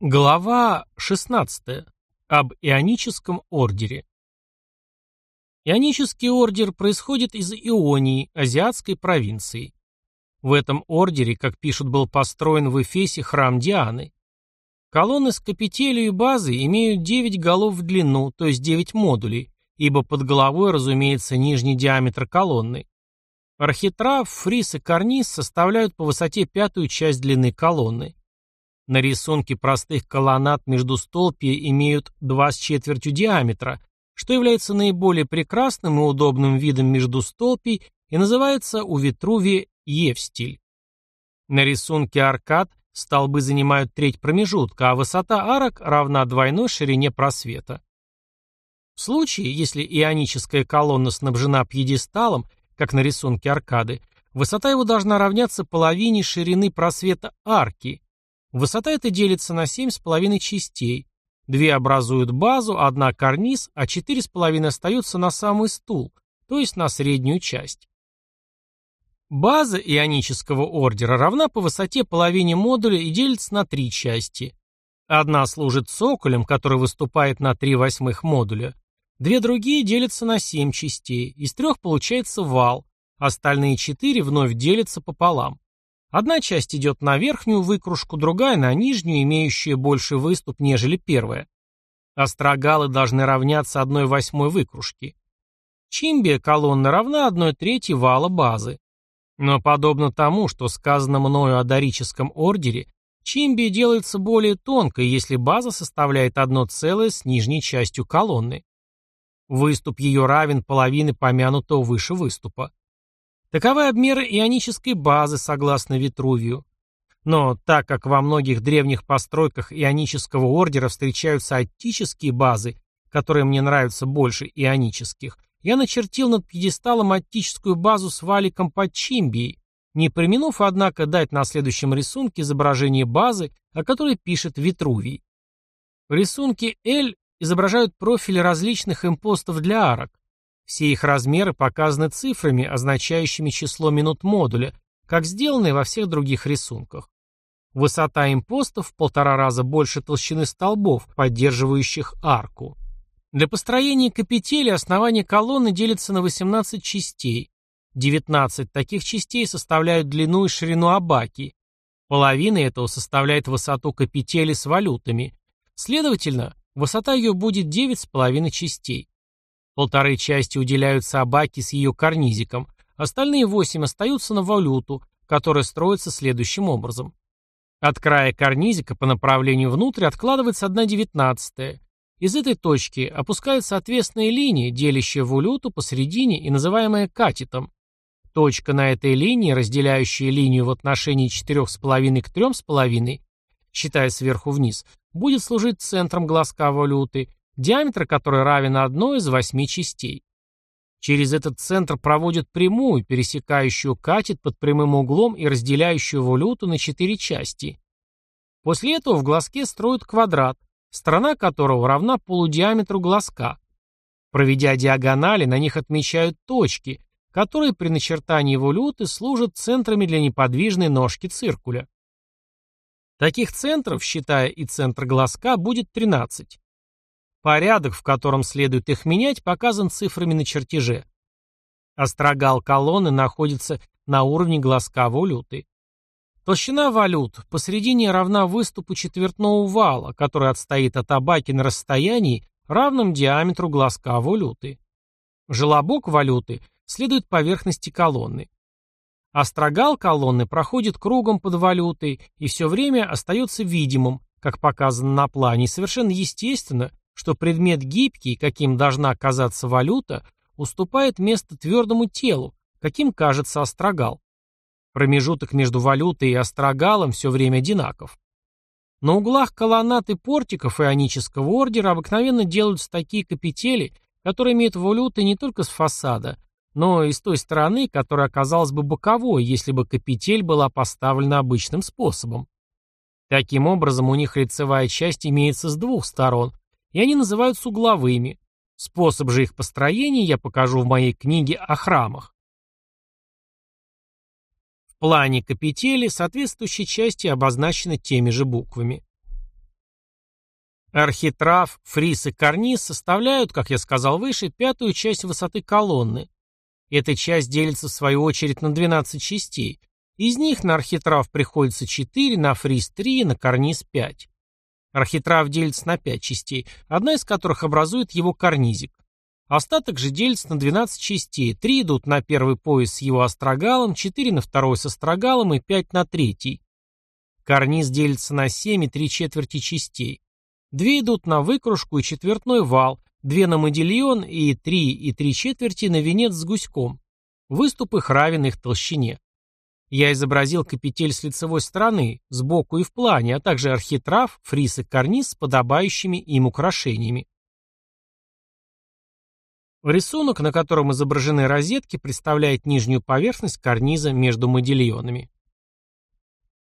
Глава 16. Об Ионическом ордере. Ионический ордер происходит из Ионии, азиатской провинции. В этом ордере, как пишут, был построен в Эфесе храм Дианы. Колонны с капителью и базой имеют 9 голов в длину, то есть 9 модулей, ибо под головой, разумеется, нижний диаметр колонны. Архитрав, фриз и карниз составляют по высоте пятую часть длины колонны. На рисунке простых колоннад между столпья имеют два с четвертью диаметра, что является наиболее прекрасным и удобным видом между столпий и называется у Витрувия Евстиль. На рисунке аркад столбы занимают треть промежутка, а высота арок равна двойной ширине просвета. В случае, если ионическая колонна снабжена пьедесталом, как на рисунке аркады, высота его должна равняться половине ширины просвета арки, Высота эта делится на 7,5 частей. Две образуют базу, одна карниз, а 4,5 остаются на самый стул, то есть на среднюю часть. База ионического ордера равна по высоте половине модуля и делится на три части. Одна служит цоколем, который выступает на 3 восьмых модуля. Две другие делятся на 7 частей. Из трех получается вал. Остальные четыре вновь делятся пополам. Одна часть идет на верхнюю выкружку, другая на нижнюю, имеющую больше выступ, нежели первая. Острогалы должны равняться одной восьмой выкружки. Чимбия колонна равна одной трети вала базы. Но подобно тому, что сказано мною о дорическом ордере, чимбия делается более тонкой, если база составляет одно целое с нижней частью колонны. Выступ ее равен половине помянутого выше выступа. Таковы обмеры ионической базы, согласно Витрувию. Но так как во многих древних постройках ионического ордера встречаются оттические базы, которые мне нравятся больше ионических, я начертил над пьедесталом оттическую базу с валиком под чимбией, не применув, однако, дать на следующем рисунке изображение базы, о которой пишет Витрувий. В рисунке L изображают профили различных импостов для арок, все их размеры показаны цифрами, означающими число минут модуля, как сделано и во всех других рисунках. Высота импостов в полтора раза больше толщины столбов, поддерживающих арку. Для построения капители основание колонны делится на 18 частей. 19 таких частей составляют длину и ширину абаки. Половина этого составляет высоту капители с валютами. Следовательно, высота ее будет 9,5 частей. Полторы части уделяют собаке с ее карнизиком, остальные восемь остаются на валюту, которая строится следующим образом. От края карнизика по направлению внутрь откладывается одна девятнадцатая. Из этой точки опускается отвесная линия, делящая валюту посередине и называемая катетом. Точка на этой линии, разделяющая линию в отношении 4,5 к 3,5, считая сверху вниз, будет служить центром глазка валюты, диаметр которой равен одной из восьми частей. Через этот центр проводят прямую, пересекающую катет под прямым углом и разделяющую валюту на четыре части. После этого в глазке строят квадрат, сторона которого равна полудиаметру глазка. Проведя диагонали, на них отмечают точки, которые при начертании валюты служат центрами для неподвижной ножки циркуля. Таких центров, считая и центр глазка, будет 13. Порядок, в котором следует их менять, показан цифрами на чертеже. Острогал колонны находится на уровне глазка валюты. Толщина валют посередине равна выступу четвертного вала, который отстоит от абаки на расстоянии, равном диаметру глазка валюты. Желобок валюты следует поверхности колонны. Острогал колонны проходит кругом под валютой и все время остается видимым, как показано на плане, совершенно естественно, что предмет гибкий, каким должна оказаться валюта, уступает место твердому телу, каким кажется острогал. Промежуток между валютой и острогалом все время одинаков. На углах колоннад и портиков ионического ордера обыкновенно делаются такие капители, которые имеют валюты не только с фасада, но и с той стороны, которая оказалась бы боковой, если бы капитель была поставлена обычным способом. Таким образом, у них лицевая часть имеется с двух сторон, и они называются угловыми. Способ же их построения я покажу в моей книге о храмах. В плане капители соответствующие части обозначены теми же буквами. Архитрав, фриз и карниз составляют, как я сказал выше, пятую часть высоты колонны. Эта часть делится в свою очередь на 12 частей. Из них на архитрав приходится 4, на фриз 3 и на карниз 5. Архитрав делится на 5 частей, одна из которых образует его карнизик. Остаток же делится на 12 частей, 3 идут на первый пояс с его астрогалом, 4 на второй с астрогалом и 5 на третий. Карниз делится на 7 и 3 четверти частей. Две идут на выкружку и четвертной вал, две на модильон и три и три четверти на венец с гуськом. Выступ их равен их толщине. Я изобразил капитель с лицевой стороны, сбоку и в плане, а также архитрав, фриз и карниз с подобающими им украшениями. Рисунок, на котором изображены розетки, представляет нижнюю поверхность карниза между модильонами.